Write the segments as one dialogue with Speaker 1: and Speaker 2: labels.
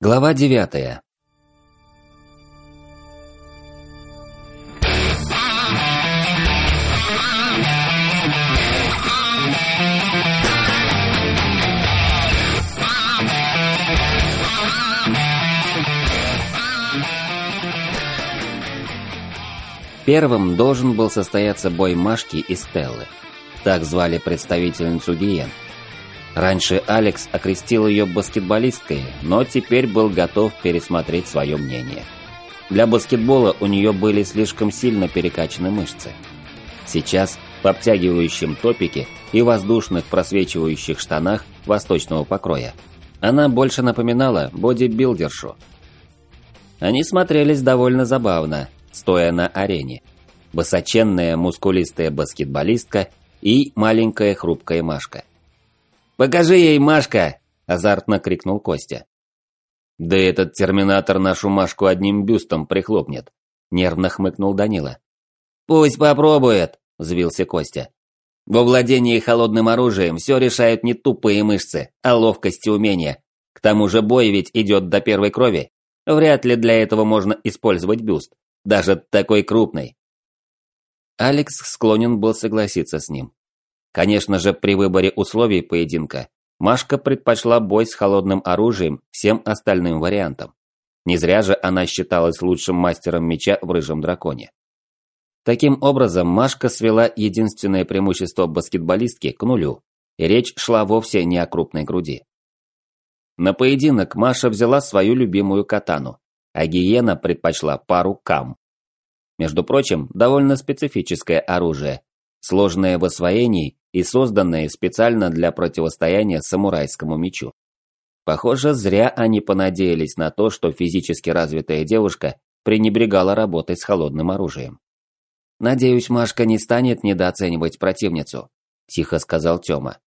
Speaker 1: Глава девятая. Первым должен был состояться бой Машки и Стеллы. Так звали представительницу Гиен. Раньше Алекс окрестил ее баскетболисткой, но теперь был готов пересмотреть свое мнение. Для баскетбола у нее были слишком сильно перекачаны мышцы. Сейчас в обтягивающем топике и воздушных просвечивающих штанах восточного покроя она больше напоминала бодибилдершу. Они смотрелись довольно забавно, стоя на арене. Высоченная мускулистая баскетболистка и маленькая хрупкая Машка. «Покажи ей, Машка!» – азартно крикнул Костя. «Да этот терминатор нашу Машку одним бюстом прихлопнет», – нервно хмыкнул Данила. «Пусть попробует», – взвился Костя. «Во владении холодным оружием все решают не тупые мышцы, а ловкость и умения. К тому же бой ведь идет до первой крови. Вряд ли для этого можно использовать бюст, даже такой крупный». Алекс склонен был согласиться с ним. Конечно же, при выборе условий поединка Машка предпочла бой с холодным оружием всем остальным вариантам. Не зря же она считалась лучшим мастером меча в Рыжем Драконе. Таким образом, Машка свела единственное преимущество баскетболистки к нулю, и речь шла вовсе не о крупной груди. На поединок Маша взяла свою любимую катану, а Гиена предпочла пару кам. Между прочим, довольно специфическое оружие, сложное в освоении и созданное специально для противостояния самурайскому мечу. Похоже, зря они понадеялись на то, что физически развитая девушка пренебрегала работой с холодным оружием. «Надеюсь, Машка не станет недооценивать противницу», – тихо сказал Тёма.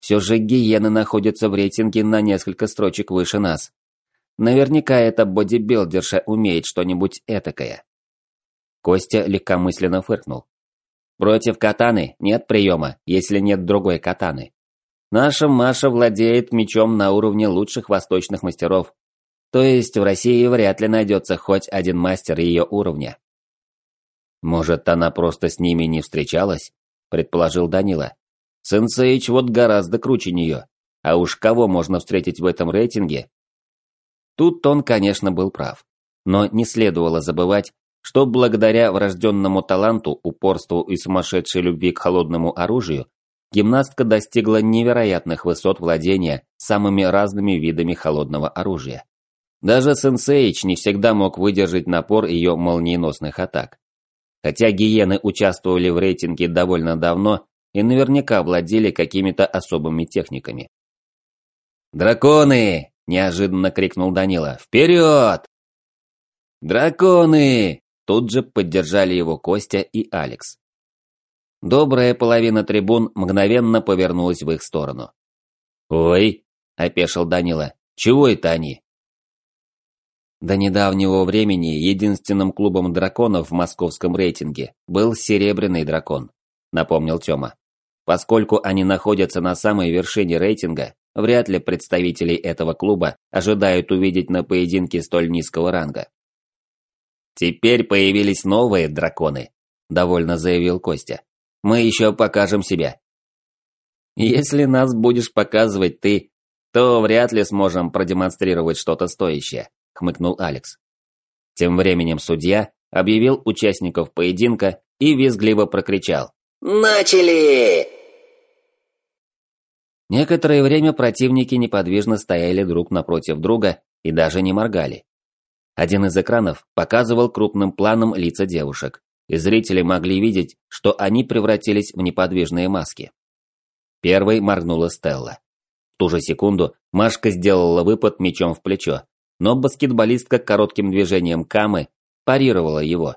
Speaker 1: «Все же гиены находятся в рейтинге на несколько строчек выше нас. Наверняка эта бодибилдерша умеет что-нибудь этакое». Костя легкомысленно фыркнул. Против катаны нет приема, если нет другой катаны. Наша Маша владеет мечом на уровне лучших восточных мастеров. То есть в России вряд ли найдется хоть один мастер ее уровня. Может, она просто с ними не встречалась? Предположил Данила. Сенсейч вот гораздо круче нее. А уж кого можно встретить в этом рейтинге? Тут он, конечно, был прав. Но не следовало забывать, что благодаря врожденному таланту, упорству и сумасшедшей любви к холодному оружию, гимнастка достигла невероятных высот владения самыми разными видами холодного оружия. Даже Сенсейч не всегда мог выдержать напор ее молниеносных атак. Хотя гиены участвовали в рейтинге довольно давно и наверняка владели какими-то особыми техниками. «Драконы!» – неожиданно крикнул Данила. «Вперед!» «Драконы!» Тут же поддержали его Костя и Алекс. Добрая половина трибун мгновенно повернулась в их сторону. «Ой!» – опешил Данила. «Чего это они?» До недавнего времени единственным клубом драконов в московском рейтинге был «Серебряный дракон», напомнил Тёма. Поскольку они находятся на самой вершине рейтинга, вряд ли представителей этого клуба ожидают увидеть на поединке столь низкого ранга. «Теперь появились новые драконы», – довольно заявил Костя. «Мы еще покажем себя». «Если нас будешь показывать ты, то вряд ли сможем продемонстрировать что-то стоящее», – хмыкнул Алекс. Тем временем судья объявил участников поединка и визгливо прокричал.
Speaker 2: «Начали!»
Speaker 1: Некоторое время противники неподвижно стояли друг напротив друга и даже не моргали. Один из экранов показывал крупным планом лица девушек, и зрители могли видеть, что они превратились в неподвижные маски. Первой моргнула Стелла. В ту же секунду Машка сделала выпад мечом в плечо, но баскетболистка коротким движением камы парировала его.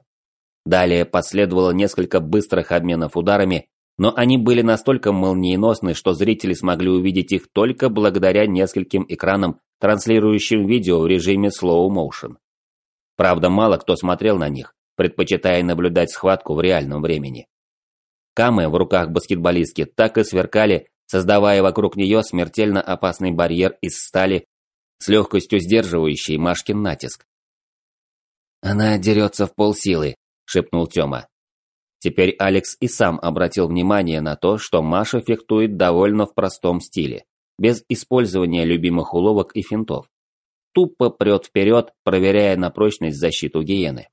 Speaker 1: Далее последовало несколько быстрых обменов ударами, но они были настолько молниеносны, что зрители смогли увидеть их только благодаря нескольким экранам, транслирующим видео в режиме slow motion. Правда, мало кто смотрел на них, предпочитая наблюдать схватку в реальном времени. Камы в руках баскетболистки так и сверкали, создавая вокруг нее смертельно опасный барьер из стали, с легкостью сдерживающий Машкин натиск. «Она дерется в полсилы», – шепнул Тёма. Теперь Алекс и сам обратил внимание на то, что Маша фехтует довольно в простом стиле, без использования любимых уловок и финтов. Тупо прет вперед, проверяя на прочность защиту гиены.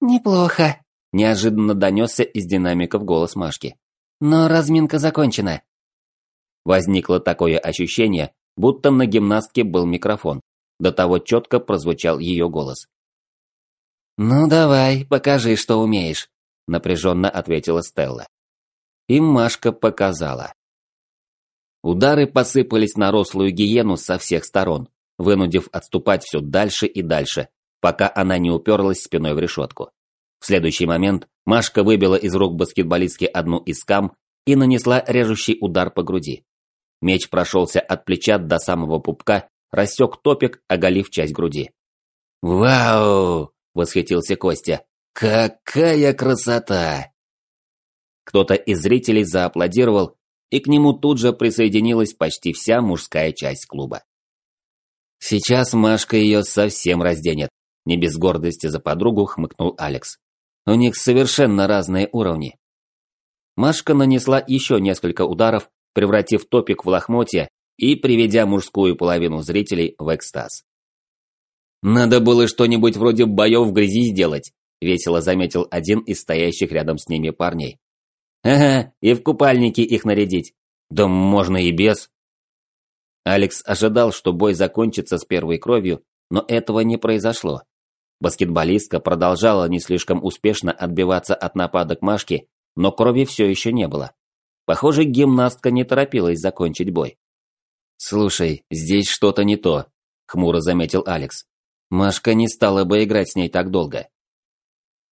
Speaker 3: «Неплохо», –
Speaker 1: неожиданно донесся из динамиков голос Машки.
Speaker 3: «Но разминка закончена».
Speaker 1: Возникло такое ощущение, будто на гимнастке был микрофон. До того четко прозвучал ее голос.
Speaker 3: «Ну давай, покажи, что умеешь», – напряженно ответила Стелла.
Speaker 1: И Машка показала. Удары посыпались на рослую гиену со всех сторон, вынудив отступать все дальше и дальше, пока она не уперлась спиной в решетку. В следующий момент Машка выбила из рук баскетболистки одну из кам и нанесла режущий удар по груди. Меч прошелся от плеча до самого пупка, рассек топик, оголив часть груди.
Speaker 2: «Вау!» – восхитился Костя. «Какая красота!»
Speaker 1: Кто-то из зрителей зааплодировал, и к нему тут же присоединилась почти вся мужская часть клуба. Сейчас Машка ее совсем разденет. Не без гордости за подругу хмыкнул Алекс. У них совершенно разные уровни. Машка нанесла еще несколько ударов, превратив топик в лохмотья и приведя мужскую половину зрителей в экстаз. «Надо было что-нибудь вроде боев в грязи сделать», – весело заметил один из стоящих рядом с ними парней. «Ага, и в купальники их нарядить. Да можно и без». Алекс ожидал, что бой закончится с первой кровью, но этого не произошло. Баскетболистка продолжала не слишком успешно отбиваться от нападок Машки, но крови все еще не было. Похоже, гимнастка не торопилась закончить бой. «Слушай, здесь что-то не то», – хмуро заметил Алекс. Машка не стала бы играть с ней так долго.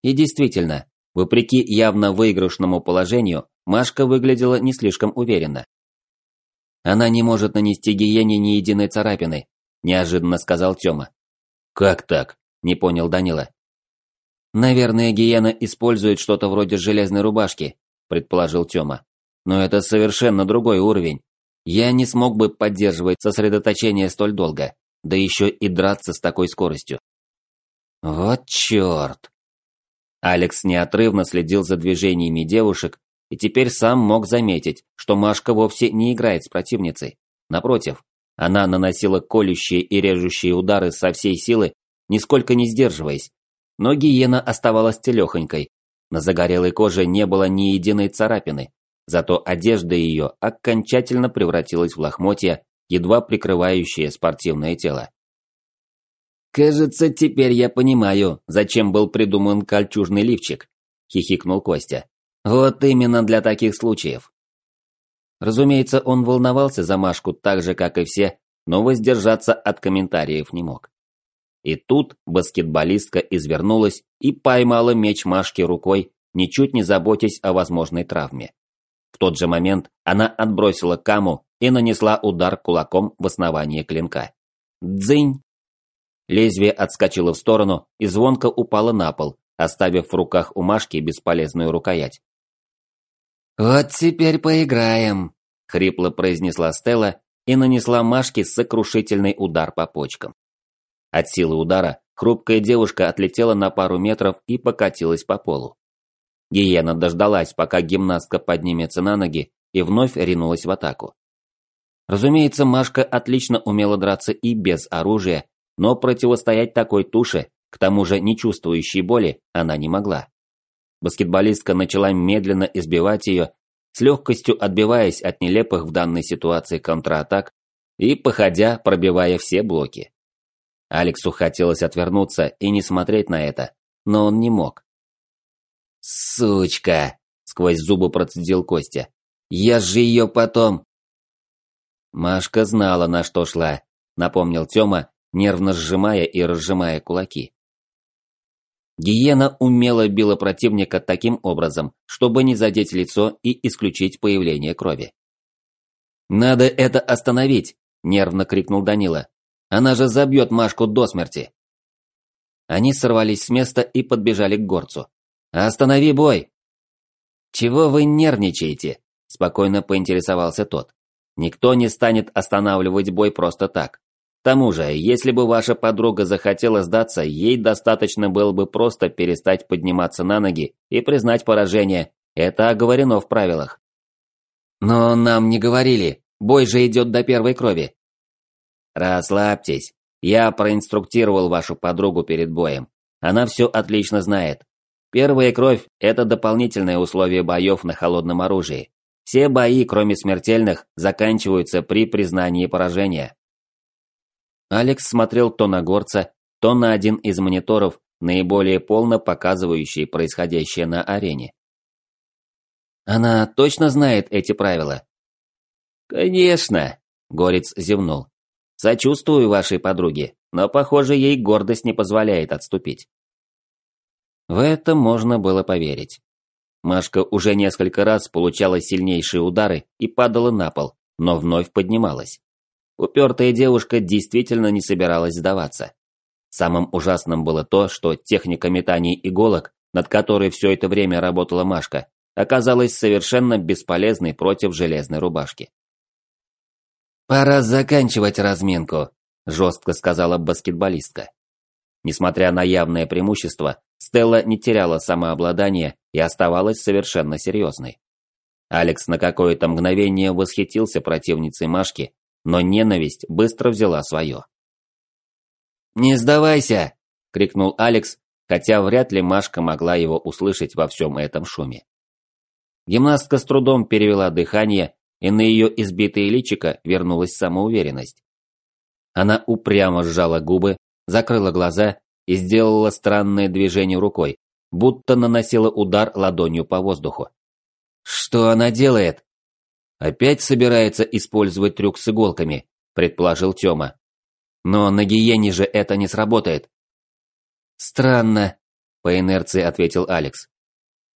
Speaker 1: И действительно, вопреки явно выигрышному положению, Машка выглядела не слишком уверенно. «Она не может нанести гиене ни единой царапины», – неожиданно сказал Тёма.
Speaker 2: «Как так?» – не понял Данила.
Speaker 1: «Наверное, гиена использует что-то вроде железной рубашки», – предположил Тёма. «Но это совершенно другой уровень. Я не смог бы поддерживать сосредоточение столь долго да еще и драться с такой скоростью. Вот черт! Алекс неотрывно следил за движениями девушек и теперь сам мог заметить, что Машка вовсе не играет с противницей. Напротив, она наносила колющие и режущие удары со всей силы, нисколько не сдерживаясь. Но гиена оставалась телехонькой. На загорелой коже не было ни единой царапины, зато одежда ее окончательно превратилась в лохмотья, едва прикрывающее спортивное тело. «Кажется, теперь я понимаю, зачем был придуман кольчужный лифчик», – хихикнул Костя. «Вот именно для таких случаев». Разумеется, он волновался за Машку так же, как и все, но воздержаться от комментариев не мог. И тут баскетболистка извернулась и поймала меч Машки рукой, ничуть не заботясь о возможной травме. В тот же момент она отбросила каму и нанесла удар кулаком в основание клинка. Дзынь! Лезвие отскочило в сторону и звонко упало на пол, оставив в руках у Машки бесполезную рукоять.
Speaker 3: «Вот теперь поиграем», –
Speaker 1: хрипло произнесла Стелла и нанесла Машке сокрушительный удар по почкам. От силы удара хрупкая девушка отлетела на пару метров и покатилась по полу. Гиена дождалась, пока гимнастка поднимется на ноги, и вновь ринулась в атаку. Разумеется, Машка отлично умела драться и без оружия, но противостоять такой туше, к тому же не чувствующей боли, она не могла. Баскетболистка начала медленно избивать ее, с легкостью отбиваясь от нелепых в данной ситуации контратак и, походя, пробивая все блоки. Алексу хотелось отвернуться и не смотреть на это, но он не мог.
Speaker 2: «Сучка!» – сквозь зубы процедил Костя. «Я же ее потом...»
Speaker 1: Машка знала, на что шла, напомнил Тёма, нервно сжимая и разжимая кулаки. Гиена умело била противника таким образом, чтобы не задеть лицо и исключить появление крови. «Надо это остановить!» – нервно крикнул Данила. «Она же забьет Машку до смерти!» Они сорвались с места и подбежали к горцу. «Останови бой!» «Чего вы нервничаете?» – спокойно поинтересовался тот. Никто не станет останавливать бой просто так. Тому же, если бы ваша подруга захотела сдаться, ей достаточно было бы просто перестать подниматься на ноги и признать поражение. Это оговорено в правилах.
Speaker 3: Но нам не говорили. Бой же идет до первой крови.
Speaker 1: Расслабьтесь. Я проинструктировал вашу подругу перед боем. Она все отлично знает. Первая кровь – это дополнительное условие боев на холодном оружии. Все бои, кроме смертельных, заканчиваются при признании поражения. Алекс смотрел то на горца, то на один из мониторов, наиболее полно показывающий происходящее на арене.
Speaker 3: Она точно знает эти правила?
Speaker 1: Конечно, Горец зевнул. Сочувствую вашей подруге, но, похоже, ей гордость не позволяет отступить. В это можно было поверить. Машка уже несколько раз получала сильнейшие удары и падала на пол, но вновь поднималась. Упертая девушка действительно не собиралась сдаваться. Самым ужасным было то, что техника метаний иголок, над которой все это время работала Машка, оказалась совершенно бесполезной против железной рубашки.
Speaker 3: «Пора заканчивать разминку», – жестко сказала баскетболистка.
Speaker 1: Несмотря на явное преимущество, Стелла не теряла самообладание и оставалась совершенно серьезной. Алекс на какое-то мгновение восхитился противницей Машки, но ненависть быстро взяла свое.
Speaker 3: «Не сдавайся!» – крикнул Алекс,
Speaker 1: хотя вряд ли Машка могла его услышать во всем этом шуме. Гимнастка с трудом перевела дыхание и на ее избитое личико вернулась самоуверенность. Она упрямо сжала губы, закрыла глаза и сделала странное движение рукой, будто наносила удар ладонью по воздуху.
Speaker 3: «Что она делает?»
Speaker 1: «Опять собирается использовать трюк с иголками», – предположил Тёма. «Но на гиене же это не сработает».
Speaker 3: «Странно», –
Speaker 1: по инерции ответил Алекс.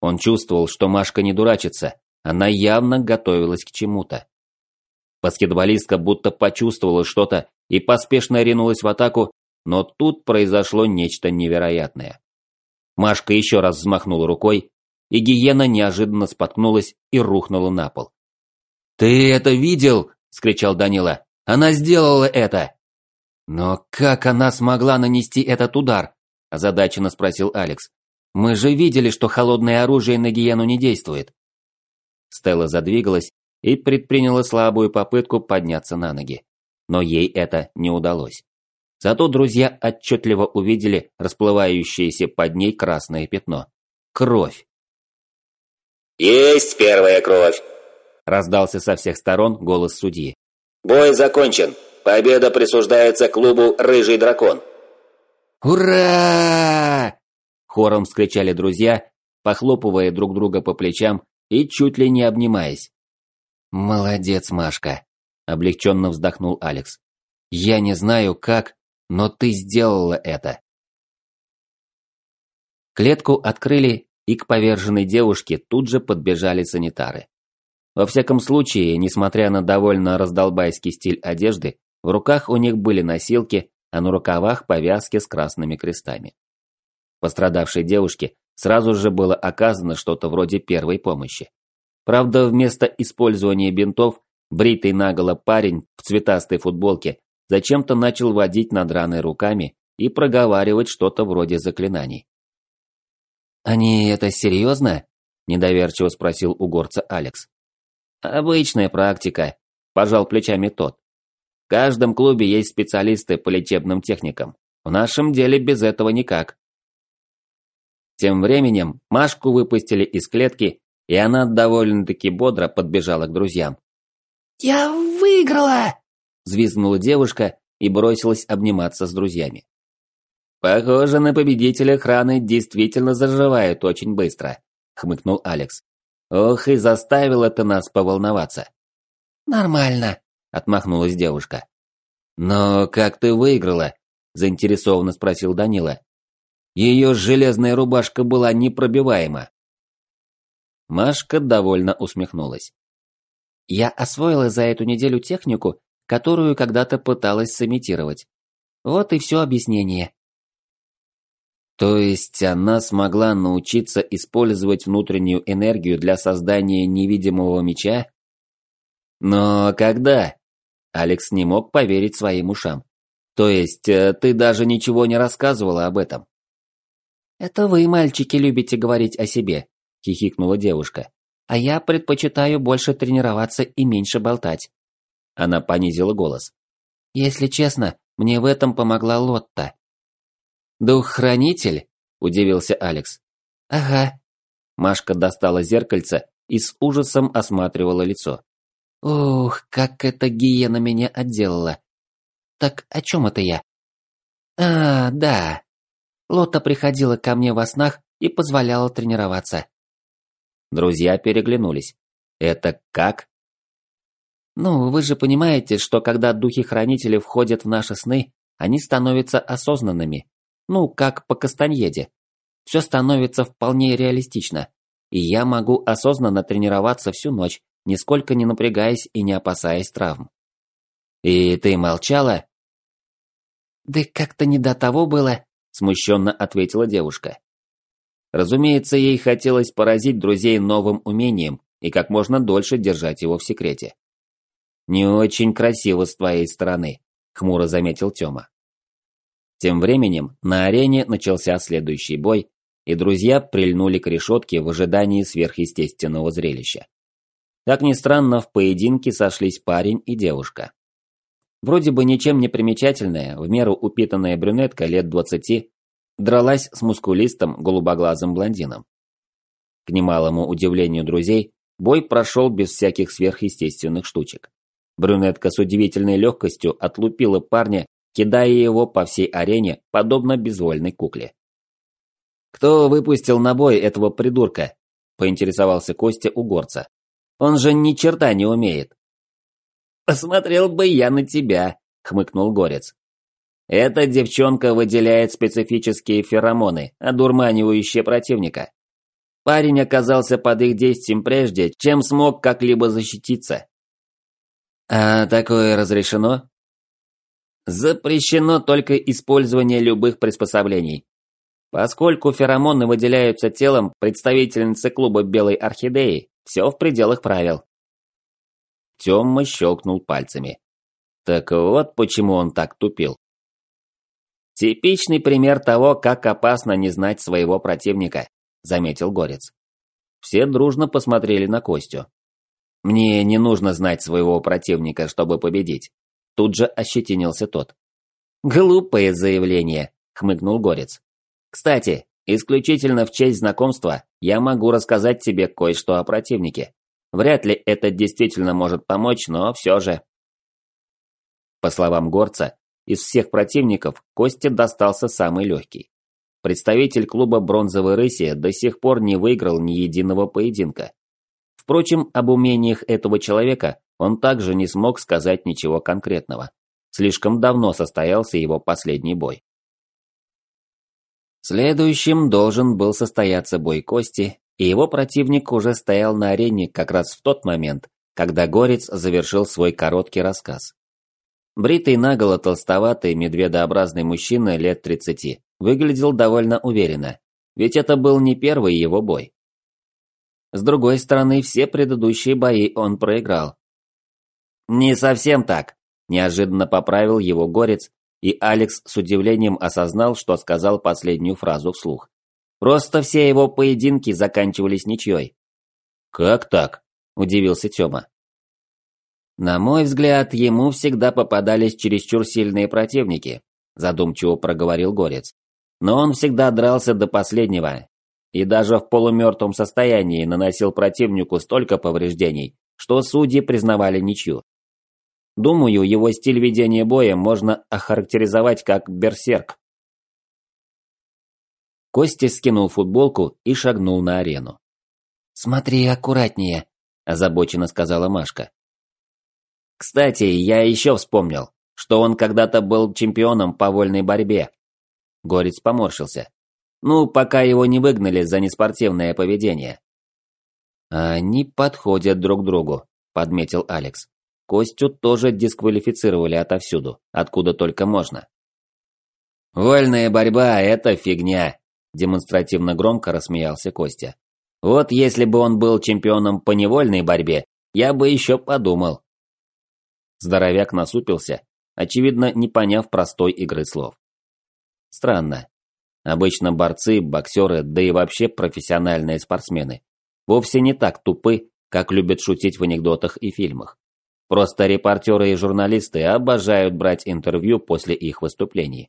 Speaker 1: Он чувствовал, что Машка не дурачится, она явно готовилась к чему-то. Баскетболистка будто почувствовала что-то и поспешно ринулась в атаку, но тут произошло нечто невероятное. Машка еще раз взмахнула рукой, и гиена неожиданно споткнулась и рухнула на пол.
Speaker 3: «Ты это видел?» – скричал Данила. «Она сделала это!»
Speaker 1: «Но как она смогла нанести этот удар?» – озадаченно спросил Алекс. «Мы же видели, что холодное оружие на гиену не действует». Стелла задвигалась и предприняла слабую попытку подняться на ноги. Но ей это не удалось. Зато друзья отчетливо увидели расплывающееся под ней красное пятно. Кровь.
Speaker 4: «Есть первая кровь!»
Speaker 1: Раздался со всех сторон голос судьи.
Speaker 4: «Бой закончен. Победа присуждается клубу «Рыжий дракон».
Speaker 3: «Ура!»
Speaker 1: Хором вскричали друзья, похлопывая друг друга по плечам и чуть ли не обнимаясь.
Speaker 3: «Молодец, Машка», – облегченно вздохнул Алекс. «Я не знаю как, но ты сделала это».
Speaker 1: Клетку открыли, и к поверженной девушке тут же подбежали санитары. Во всяком случае, несмотря на довольно раздолбайский стиль одежды, в руках у них были носилки, а на рукавах повязки с красными крестами. Пострадавшей девушке сразу же было оказано что-то вроде первой помощи. Правда, вместо использования бинтов, бритый наголо парень в цветастой футболке зачем-то начал водить над раной руками и проговаривать что-то вроде заклинаний.
Speaker 3: «Они это серьезно?» – недоверчиво спросил у горца Алекс.
Speaker 1: «Обычная практика», – пожал плечами тот. «В каждом клубе есть специалисты по лечебным техникам. В нашем деле без этого никак». Тем временем Машку выпустили из клетки, и она довольно-таки бодро подбежала к друзьям.
Speaker 5: «Я выиграла!»
Speaker 1: – взвизгнула девушка и бросилась обниматься с друзьями. «Похоже, на победителя раны действительно заживают очень быстро», – хмыкнул Алекс. «Ох, и заставил это нас поволноваться».
Speaker 5: «Нормально», –
Speaker 1: отмахнулась девушка. «Но как ты выиграла?» – заинтересованно спросил Данила. Ее железная рубашка была непробиваема. Машка довольно усмехнулась.
Speaker 3: Я освоила за эту неделю технику, которую когда-то пыталась сымитировать. Вот и все объяснение.
Speaker 1: То есть она смогла научиться использовать внутреннюю энергию для создания невидимого меча? Но когда? Алекс не мог поверить своим ушам. То есть, э, ты даже ничего не рассказывала об этом?
Speaker 3: Это вы, мальчики, любите говорить о себе, хихикнула девушка. А я предпочитаю больше тренироваться и меньше болтать.
Speaker 1: Она понизила голос.
Speaker 3: Если честно, мне в этом помогла Лотта.
Speaker 1: «Дух-хранитель?» – удивился Алекс.
Speaker 3: «Ага».
Speaker 1: Машка достала зеркальце и с ужасом осматривала лицо.
Speaker 3: «Ух, как эта гиена меня отделала. Так о чем это я?» «А, да. Лотта приходила ко мне во снах и позволяла тренироваться».
Speaker 1: Друзья переглянулись. «Это как?»
Speaker 3: «Ну, вы же понимаете, что когда духи-хранители входят в наши сны, они становятся осознанными. Ну, как по Кастаньеде. Все становится вполне реалистично. И я могу осознанно тренироваться всю ночь, нисколько не напрягаясь и не опасаясь травм.
Speaker 1: «И ты молчала?»
Speaker 3: «Да как-то не до того было», –
Speaker 1: смущенно ответила девушка. Разумеется, ей хотелось поразить друзей новым умением и как можно дольше держать его в секрете. «Не очень красиво с твоей стороны», – хмуро заметил Тёма. Тем временем на арене начался следующий бой, и друзья прильнули к решетке в ожидании сверхъестественного зрелища. Как ни странно, в поединке сошлись парень и девушка. Вроде бы ничем не примечательная, в меру упитанная брюнетка лет двадцати, дралась с мускулистым голубоглазым блондином. К немалому удивлению друзей, бой прошел без всяких сверхъестественных штучек. Брюнетка с удивительной легкостью отлупила парня кидая его по всей арене, подобно безвольной кукле. «Кто выпустил на бой этого придурка?» – поинтересовался Костя у горца. «Он же ни черта не умеет». «Посмотрел бы я на тебя», – хмыкнул горец. «Эта девчонка выделяет специфические феромоны, одурманивающие противника. Парень оказался под их действием прежде, чем смог как-либо защититься». «А такое разрешено?» Запрещено только использование любых приспособлений. Поскольку феромоны выделяются телом представительницы клуба Белой Орхидеи, все в пределах правил. Тёма щелкнул пальцами. Так вот почему он так тупил. Типичный пример того, как опасно не знать своего противника, заметил Горец. Все дружно посмотрели на Костю. Мне не нужно знать своего противника, чтобы победить. Тут же ощетинился тот. «Глупое заявление», — хмыкнул Горец. «Кстати, исключительно в честь знакомства я могу рассказать тебе кое-что о противнике. Вряд ли это действительно может помочь, но все же». По словам Горца, из всех противников Косте достался самый легкий. Представитель клуба «Бронзовой рыси» до сих пор не выиграл ни единого поединка. Впрочем, об умениях этого человека он также не смог сказать ничего конкретного. Слишком давно состоялся его последний бой. Следующим должен был состояться бой Кости, и его противник уже стоял на арене как раз в тот момент, когда Горец завершил свой короткий рассказ. Бритый наголо толстоватый медведообразный мужчина лет 30 выглядел довольно уверенно, ведь это был не первый его бой. С другой стороны, все предыдущие бои он проиграл, «Не совсем так», – неожиданно поправил его горец, и Алекс с удивлением осознал, что сказал последнюю фразу вслух. «Просто все его поединки заканчивались ничьей». «Как так?» – удивился Тёма. «На мой взгляд, ему всегда попадались чересчур сильные противники», – задумчиво проговорил Горец. «Но он всегда дрался до последнего, и даже в полумертвом состоянии наносил противнику столько повреждений, что судьи признавали ничью. Думаю, его стиль ведения боя можно охарактеризовать как берсерк. Костя скинул футболку и шагнул на арену.
Speaker 3: «Смотри аккуратнее», – озабоченно сказала Машка.
Speaker 1: «Кстати, я еще вспомнил, что он когда-то был чемпионом по вольной борьбе». Горец поморщился. «Ну, пока его не выгнали за неспортивное поведение».
Speaker 3: «Они подходят друг другу», – подметил Алекс. Костю тоже дисквалифицировали отовсюду, откуда только можно.
Speaker 1: «Вольная борьба – это фигня», – демонстративно громко рассмеялся Костя. «Вот если бы он был чемпионом по невольной борьбе, я бы еще подумал». Здоровяк насупился очевидно, не поняв простой игры слов. Странно. Обычно борцы, боксеры, да и вообще профессиональные спортсмены вовсе не так тупы, как любят шутить в анекдотах и фильмах. Просто репортеры и журналисты обожают брать интервью после их выступлений.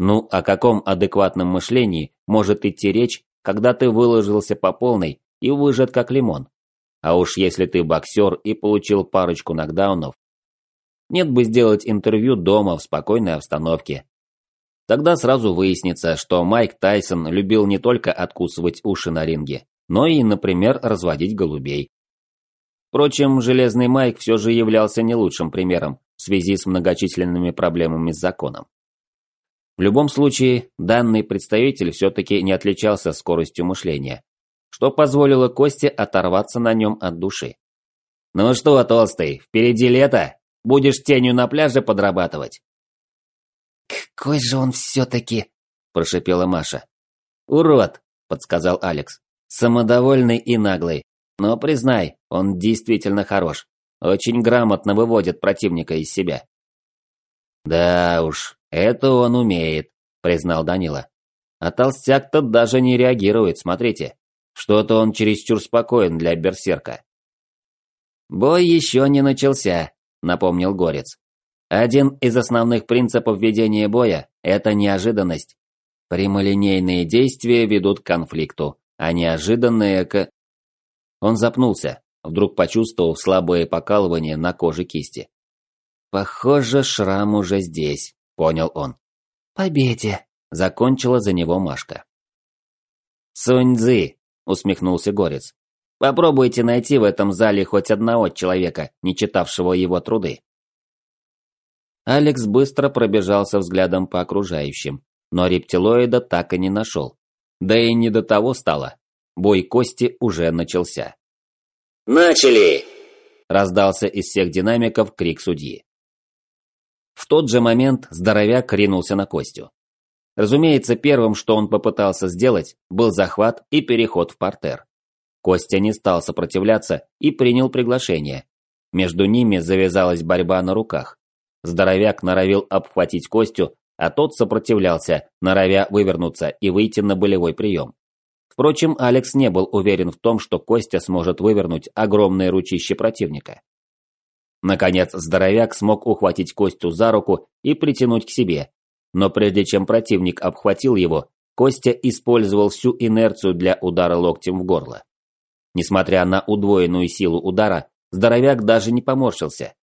Speaker 1: Ну, о каком адекватном мышлении может идти речь, когда ты выложился по полной и выжат как лимон? А уж если ты боксер и получил парочку нокдаунов, нет бы сделать интервью дома в спокойной обстановке. Тогда сразу выяснится, что Майк Тайсон любил не только откусывать уши на ринге, но и, например, разводить голубей. Впрочем, Железный Майк все же являлся не лучшим примером в связи с многочисленными проблемами с законом. В любом случае, данный представитель все-таки не отличался скоростью мышления, что позволило Косте оторваться на нем от души. «Ну что, толстый, впереди лето? Будешь тенью на пляже подрабатывать?»
Speaker 5: «Какой же он все-таки...» – прошипела Маша.
Speaker 1: «Урод!» – подсказал Алекс. «Самодовольный и наглый. Но признай, он действительно хорош. Очень грамотно выводит противника из себя. Да уж, это он умеет, признал Данила. А толстяк-то даже не реагирует, смотрите. Что-то он чересчур спокоен для берсерка. Бой еще не начался, напомнил Горец. Один из основных принципов ведения боя – это неожиданность. Прямолинейные действия ведут к конфликту, а неожиданные к... Он запнулся, вдруг почувствовав слабое покалывание на коже кисти. «Похоже, шрам уже здесь», — понял он.
Speaker 5: «Победе», —
Speaker 1: закончила за него Машка. «Сунь-дзы», — усмехнулся Горец. «Попробуйте найти в этом зале хоть одного человека, не читавшего его труды». Алекс быстро пробежался взглядом по окружающим, но рептилоида так и не нашел. Да и не до того стало. Бой кости уже начался.
Speaker 4: «Начали!»
Speaker 1: – раздался из всех динамиков крик судьи. В тот же момент здоровяк ринулся на Костю. Разумеется, первым, что он попытался сделать, был захват и переход в портер. Костя не стал сопротивляться и принял приглашение. Между ними завязалась борьба на руках. Здоровяк норовил обхватить Костю, а тот сопротивлялся, норовя вывернуться и выйти на болевой прием. Впрочем, Алекс не был уверен в том, что Костя сможет вывернуть огромное ручище противника. Наконец, здоровяк смог ухватить Костю за руку и притянуть к себе. Но прежде чем противник обхватил его, Костя использовал всю инерцию для удара локтем в горло. Несмотря на удвоенную силу удара, здоровяк даже не поморщился.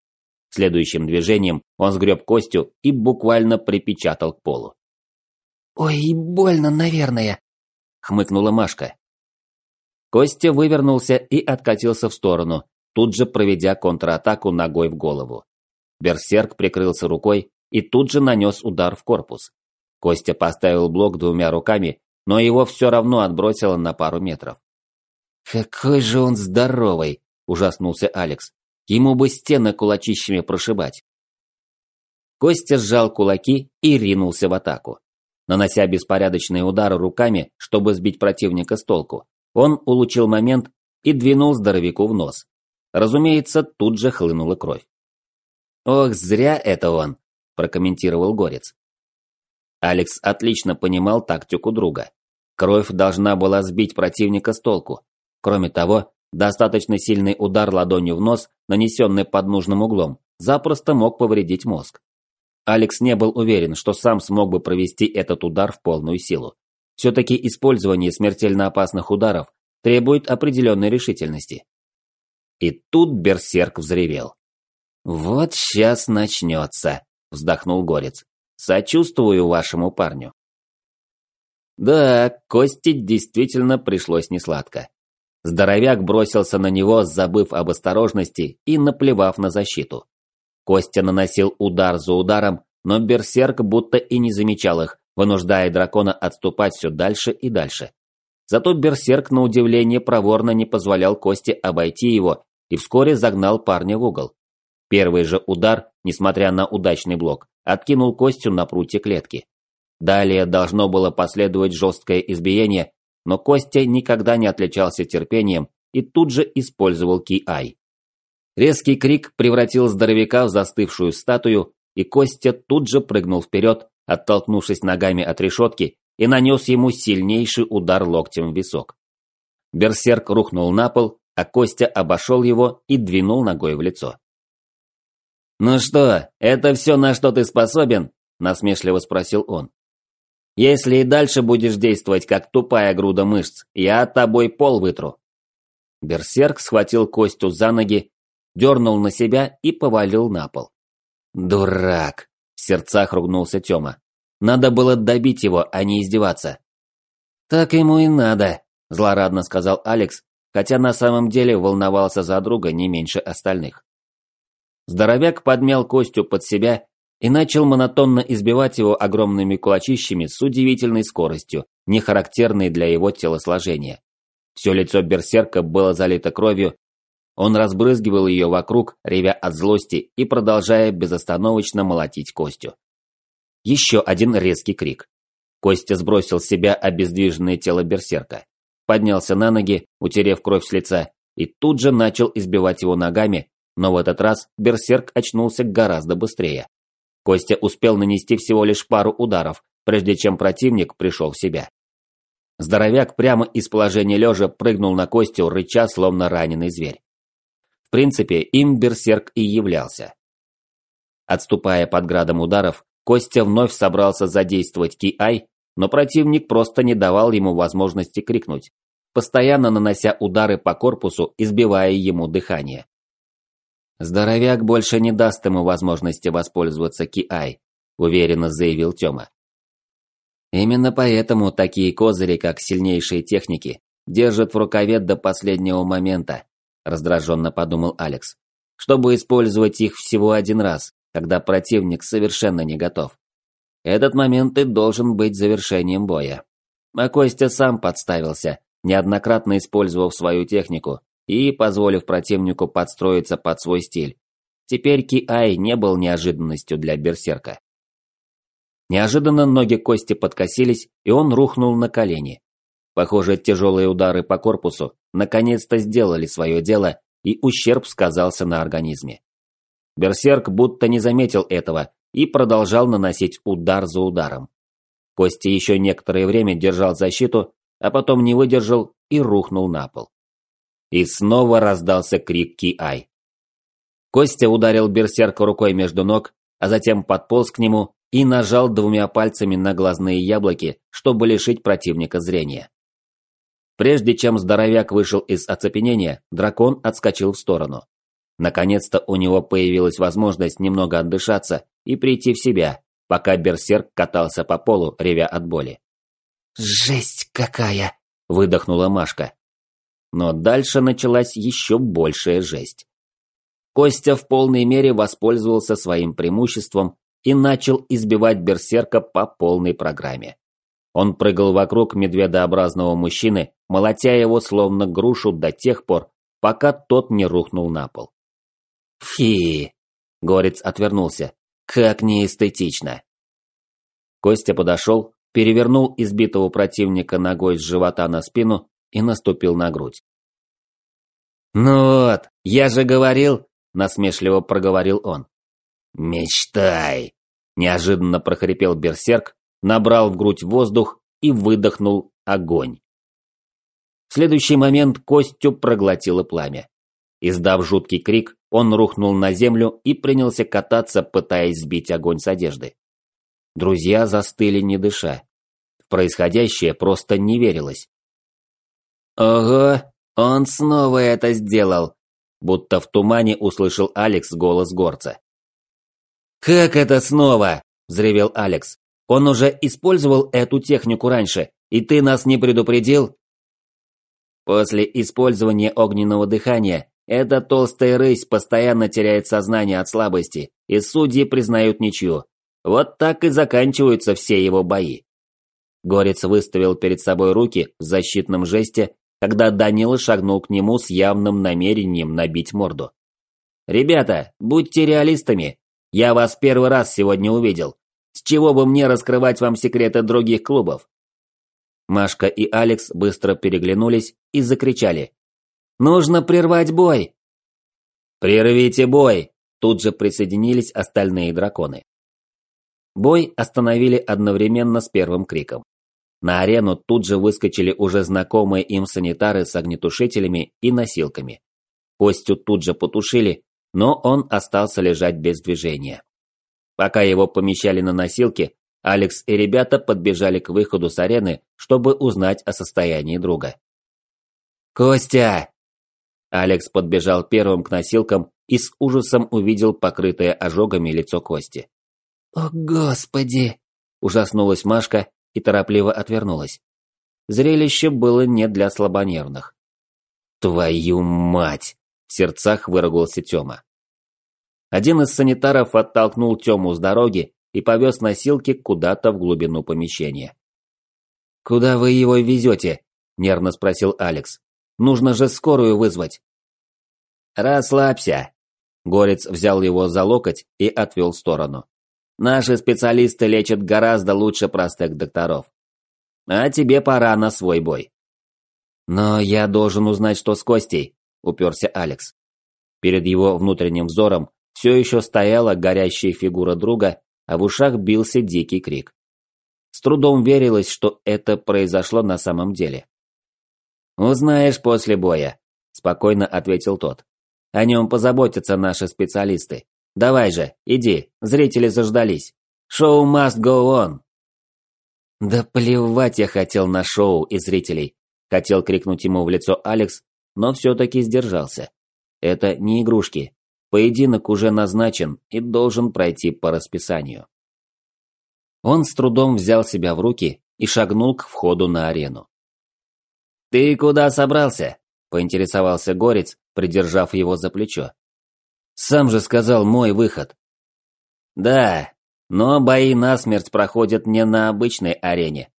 Speaker 1: Следующим движением он сгреб Костю и буквально припечатал к полу.
Speaker 5: «Ой, больно, наверное»,
Speaker 1: хмыкнула Машка. Костя вывернулся и откатился в сторону, тут же проведя контратаку ногой в голову. Берсерк прикрылся рукой и тут же нанес удар в корпус. Костя поставил блок двумя руками, но его все равно отбросило на пару метров. «Какой же он здоровый!» – ужаснулся Алекс. «Ему бы стены кулачищами прошибать». Костя сжал кулаки и ринулся в атаку. Нанося беспорядочные удары руками, чтобы сбить противника с толку, он улучил момент и двинул здоровяку в нос. Разумеется, тут же хлынула кровь. «Ох, зря это он», – прокомментировал Горец. Алекс отлично понимал тактику друга. Кровь должна была сбить противника с толку. Кроме того, достаточно сильный удар ладонью в нос, нанесенный под нужным углом, запросто мог повредить мозг. Алекс не был уверен, что сам смог бы провести этот удар в полную силу. Все-таки использование смертельно опасных ударов требует определенной решительности. И тут берсерк взревел. «Вот сейчас начнется», – вздохнул Горец. «Сочувствую вашему парню». Да, Кости действительно пришлось несладко. Здоровяк бросился на него, забыв об осторожности и наплевав на защиту. Костя наносил удар за ударом, но Берсерк будто и не замечал их, вынуждая дракона отступать все дальше и дальше. Зато Берсерк, на удивление, проворно не позволял Косте обойти его и вскоре загнал парня в угол. Первый же удар, несмотря на удачный блок, откинул Костю на прутье клетки. Далее должно было последовать жесткое избиение, но Костя никогда не отличался терпением и тут же использовал Ки-Ай. Резкий крик превратил здоровяка в застывшую статую, и Костя тут же прыгнул вперед, оттолкнувшись ногами от решетки и нанес ему сильнейший удар локтем в висок. Берсерк рухнул на пол, а Костя обошел его и двинул ногой в лицо. «Ну что, это все, на что ты способен?» – насмешливо спросил он. «Если и дальше будешь действовать, как тупая груда мышц, я тобой пол вытру». Берсерк схватил Костю за ноги, дернул на себя и повалил на пол. «Дурак!» – в сердцах ругнулся Тёма. «Надо было добить его, а не издеваться». «Так ему и надо», – злорадно сказал Алекс, хотя на самом деле волновался за друга не меньше остальных. Здоровяк подмял Костю под себя и начал монотонно избивать его огромными кулачищами с удивительной скоростью, не характерной для его телосложения. Все лицо берсерка было залито кровью, он разбрызгивал ее вокруг, ревя от злости и продолжая безостановочно молотить Костю. Еще один резкий крик. Костя сбросил с себя обездвиженное тело берсерка, поднялся на ноги, утерев кровь с лица, и тут же начал избивать его ногами, но в этот раз берсерк очнулся гораздо быстрее. Костя успел нанести всего лишь пару ударов, прежде чем противник пришел в себя. Здоровяк прямо из положения лежа прыгнул на Костю, рыча, словно раненый зверь. В принципе, им берсерк и являлся. Отступая под градом ударов, Костя вновь собрался задействовать Ки-Ай, но противник просто не давал ему возможности крикнуть, постоянно нанося удары по корпусу, избивая ему дыхание. «Здоровяк больше не даст ему возможности воспользоваться Ки-Ай», уверенно заявил Тёма. Именно поэтому такие козыри, как сильнейшие техники, держат в рукаве до последнего момента, раздраженно подумал Алекс, чтобы использовать их всего один раз, когда противник совершенно не готов. Этот момент и должен быть завершением боя. А Костя сам подставился, неоднократно использовав свою технику, и позволив противнику подстроиться под свой стиль. Теперь Ки-Ай не был неожиданностью для берсерка. Неожиданно ноги Кости подкосились, и он рухнул на колени. Похоже, тяжелые удары по корпусу наконец-то сделали свое дело, и ущерб сказался на организме. Берсерк будто не заметил этого и продолжал наносить удар за ударом. Кости еще некоторое время держал защиту, а потом не выдержал и рухнул на пол. И снова раздался крик Ки-Ай. Костя ударил берсерка рукой между ног, а затем подполз к нему и нажал двумя пальцами на глазные яблоки, чтобы лишить противника зрения. Прежде чем здоровяк вышел из оцепенения, дракон отскочил в сторону. Наконец-то у него появилась возможность немного отдышаться и прийти в себя, пока берсерк катался по полу, ревя от боли.
Speaker 5: «Жесть какая!»
Speaker 1: – выдохнула Машка. Но дальше началась еще большая жесть. Костя в полной мере воспользовался своим преимуществом и начал избивать берсерка по полной программе. Он прыгал вокруг медведообразного мужчины, молотя его словно грушу до тех пор, пока тот не рухнул на пол. «Фи!» – Горец отвернулся. «Как неэстетично!» Костя подошел, перевернул избитого противника ногой с живота на спину и наступил на грудь. «Ну вот, я же говорил!» – насмешливо проговорил он. «Мечтай!» – неожиданно прохрипел берсерк, набрал в грудь воздух и выдохнул огонь. В следующий момент Костю проглотило пламя. Издав жуткий крик, он рухнул на землю и принялся кататься, пытаясь сбить огонь с одежды. Друзья застыли не дыша. В происходящее просто не верилось. «Ого, он снова это сделал!» Будто в тумане услышал Алекс голос горца. «Как это снова?» – взревел Алекс. «Он уже использовал эту технику раньше, и ты нас не предупредил?» После использования огненного дыхания эта толстая рысь постоянно теряет сознание от слабости, и судьи признают ничью. Вот так и заканчиваются все его бои. Горец выставил перед собой руки в защитном жесте когда Данила шагнул к нему с явным намерением набить морду. «Ребята, будьте реалистами. Я вас первый раз сегодня увидел. С чего бы мне раскрывать вам секреты других клубов?» Машка и Алекс быстро переглянулись и закричали. «Нужно прервать бой!» «Прервите бой!» тут же присоединились остальные драконы. Бой остановили одновременно с первым криком. На арену тут же выскочили уже знакомые им санитары с огнетушителями и носилками. Костю тут же потушили, но он остался лежать без движения. Пока его помещали на носилки, Алекс и ребята подбежали к выходу с арены, чтобы узнать о состоянии друга. «Костя!» Алекс подбежал первым к носилкам и с ужасом увидел покрытое ожогами лицо Кости.
Speaker 3: «О, Господи!» – ужаснулась Машка и торопливо отвернулась. Зрелище было не для слабонервных.
Speaker 1: «Твою мать!» – в сердцах выругался Тёма. Один из санитаров оттолкнул Тёму с дороги и повез носилки куда-то в глубину помещения. «Куда вы его везете?» – нервно спросил Алекс. «Нужно же скорую вызвать». «Расслабься!» Горец взял его за локоть и отвел в сторону. Наши специалисты лечат гораздо лучше простых докторов. А тебе пора на свой бой. Но я должен узнать, что с Костей, уперся Алекс. Перед его внутренним взором все еще стояла горящая фигура друга, а в ушах бился дикий крик. С трудом верилось, что это произошло на самом деле. «Узнаешь после боя», – спокойно ответил тот. «О нем позаботятся наши специалисты. Давай же, иди, зрители заждались. Шоу must go on. Да плевать я хотел на шоу и зрителей. Хотел крикнуть ему в лицо Алекс, но все-таки сдержался. Это не игрушки. Поединок уже назначен и должен пройти по расписанию. Он с трудом взял себя в руки и шагнул к входу на арену. «Ты куда собрался?» – поинтересовался Горец, придержав его за плечо. Сам же сказал мой выход. Да, но бои насмерть проходят не на обычной арене.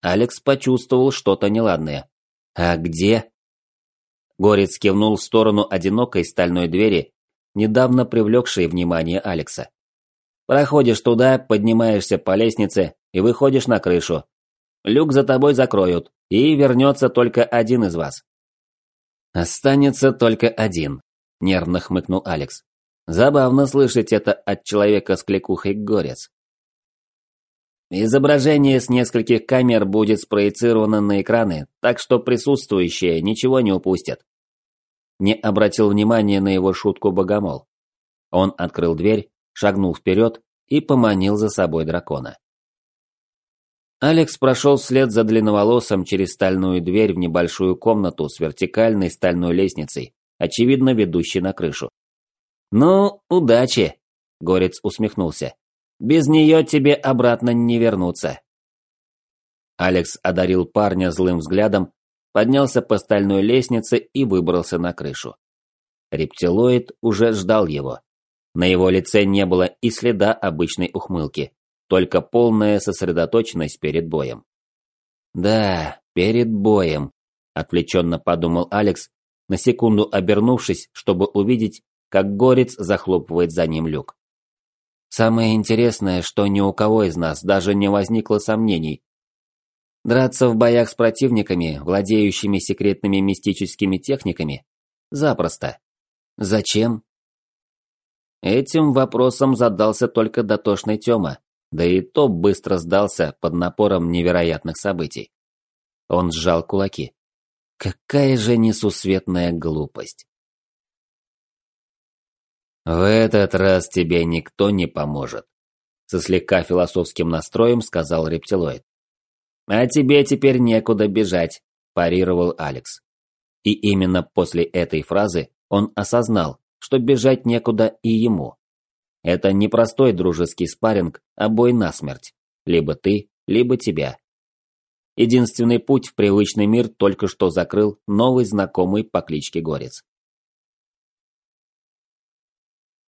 Speaker 1: Алекс почувствовал что-то неладное. А где? Горец кивнул в сторону одинокой стальной двери, недавно привлекшей внимание Алекса. Проходишь туда, поднимаешься по лестнице и выходишь на крышу. Люк за тобой закроют, и вернется только один из вас. Останется только один. – нервно хмыкнул Алекс. «Забавно слышать это от человека с кликухой горец». Изображение с нескольких камер будет спроецировано на экраны, так что присутствующие ничего не упустят. Не обратил внимания на его шутку Богомол. Он открыл дверь, шагнул вперед и поманил за собой дракона. Алекс прошел вслед за длинноволосым через стальную дверь в небольшую комнату с вертикальной стальной лестницей, очевидно ведущий на крышу. «Ну, удачи!» – Горец усмехнулся. «Без нее тебе обратно не вернуться». Алекс одарил парня злым взглядом, поднялся по стальной лестнице и выбрался на крышу. Рептилоид уже ждал его. На его лице не было и следа обычной ухмылки, только полная сосредоточенность перед боем. «Да, перед боем», – отвлеченно подумал Алекс на секунду обернувшись, чтобы увидеть, как горец захлопывает за ним люк. Самое интересное, что ни у кого из нас даже не возникло сомнений. Драться в боях с противниками, владеющими секретными мистическими техниками? Запросто. Зачем? Этим вопросом задался только дотошный Тёма, да и то быстро сдался под напором невероятных событий. Он сжал кулаки. Какая же несусветная глупость. В этот раз тебе никто не поможет, со слегка философским настроем сказал рептилоид. А тебе теперь некуда бежать, парировал Алекс. И именно после этой фразы он осознал, что бежать некуда и ему. Это не простой дружеский спарринг, а бой насмерть. Либо ты, либо тебя. Единственный путь в привычный мир только что закрыл новый знакомый по кличке Горец.